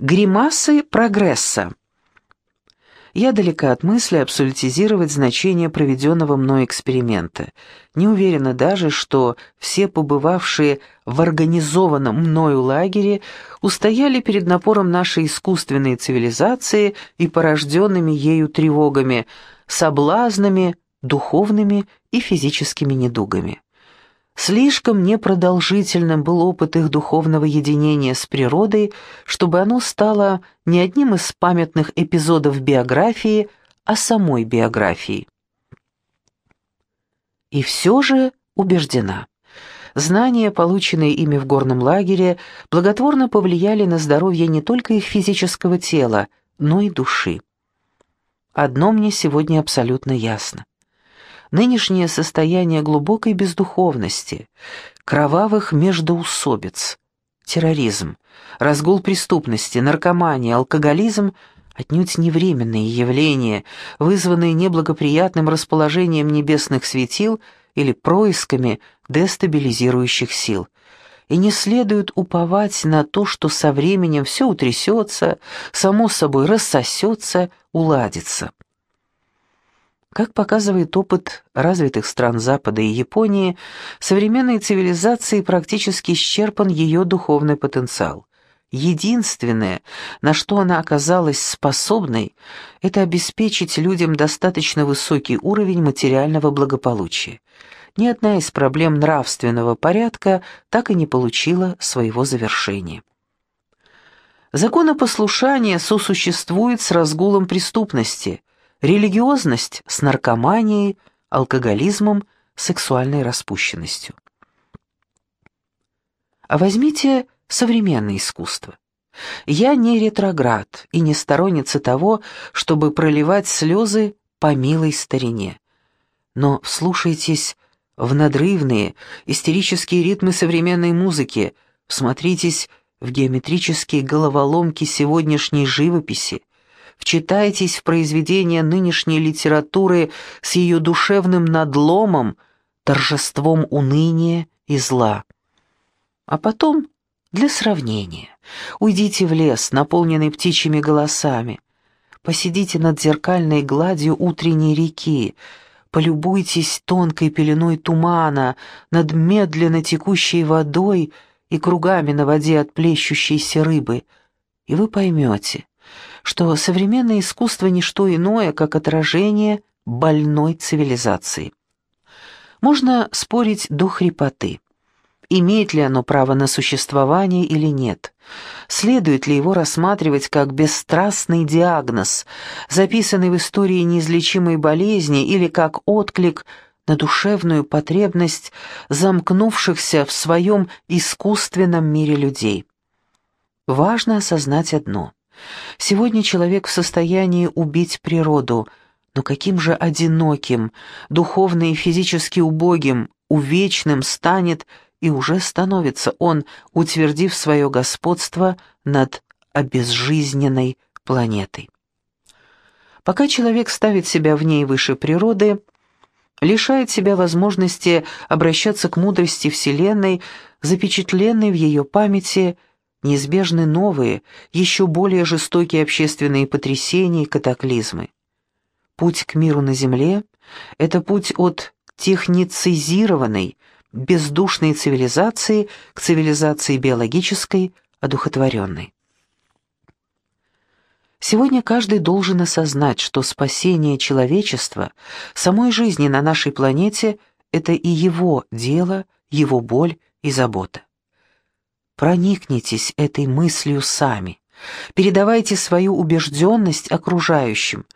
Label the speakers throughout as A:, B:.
A: Гримасы прогресса. Я далека от мысли абсолютизировать значение проведенного мной эксперимента. Не уверена даже, что все побывавшие в организованном мною лагере устояли перед напором нашей искусственной цивилизации и порожденными ею тревогами, соблазнами, духовными и физическими недугами. Слишком непродолжительным был опыт их духовного единения с природой, чтобы оно стало не одним из памятных эпизодов биографии, а самой биографии. И все же убеждена. Знания, полученные ими в горном лагере, благотворно повлияли на здоровье не только их физического тела, но и души. Одно мне сегодня абсолютно ясно нынешнее состояние глубокой бездуховности, кровавых междоусобиц, терроризм, разгул преступности, наркомания, алкоголизм отнюдь не временные явления, вызванные неблагоприятным расположением небесных светил или происками дестабилизирующих сил. И не следует уповать на то, что со временем все утрясется, само собой рассосется, уладится. Как показывает опыт развитых стран Запада и Японии, современной цивилизации практически исчерпан ее духовный потенциал. Единственное, на что она оказалась способной, это обеспечить людям достаточно высокий уровень материального благополучия. Ни одна из проблем нравственного порядка так и не получила своего завершения. Законопослушание сосуществует с разгулом преступности, религиозность с наркоманией, алкоголизмом, сексуальной распущенностью. А возьмите современное искусство. Я не ретроград и не сторонница того, чтобы проливать слезы по милой старине. Но вслушайтесь в надрывные, истерические ритмы современной музыки, всмотритесь в геометрические головоломки сегодняшней живописи, вчитайтесь в произведения нынешней литературы с ее душевным надломом, торжеством уныния и зла. А потом, для сравнения, уйдите в лес, наполненный птичьими голосами, посидите над зеркальной гладью утренней реки, полюбуйтесь тонкой пеленой тумана над медленно текущей водой и кругами на воде от плещущейся рыбы, и вы поймете, что современное искусство – не что иное, как отражение больной цивилизации. Можно спорить до хрипоты. Имеет ли оно право на существование или нет? Следует ли его рассматривать как бесстрастный диагноз, записанный в истории неизлечимой болезни или как отклик на душевную потребность замкнувшихся в своем искусственном мире людей? Важно осознать одно – Сегодня человек в состоянии убить природу, но каким же одиноким, духовно и физически убогим, увечным станет и уже становится он, утвердив свое господство над обезжизненной планетой. Пока человек ставит себя в ней выше природы, лишает себя возможности обращаться к мудрости Вселенной, запечатленной в ее памяти – неизбежны новые, еще более жестокие общественные потрясения и катаклизмы. Путь к миру на Земле – это путь от техницизированной, бездушной цивилизации к цивилизации биологической, одухотворенной. Сегодня каждый должен осознать, что спасение человечества, самой жизни на нашей планете – это и его дело, его боль и забота. Проникнитесь этой мыслью сами. Передавайте свою убежденность окружающим.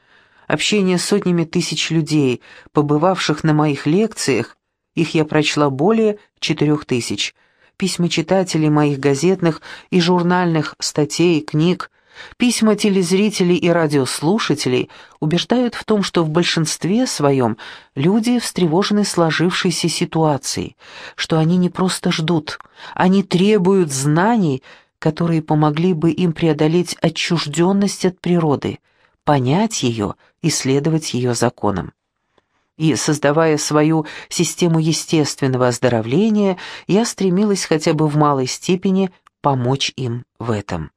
A: Общение с сотнями тысяч людей, побывавших на моих лекциях, их я прочла более четырех тысяч, письма читателей моих газетных и журнальных статей, книг, Письма телезрителей и радиослушателей убеждают в том, что в большинстве своем люди встревожены сложившейся ситуацией, что они не просто ждут, они требуют знаний, которые помогли бы им преодолеть отчужденность от природы, понять ее и следовать ее законам. И, создавая свою систему естественного оздоровления, я стремилась хотя бы в малой степени помочь им в этом.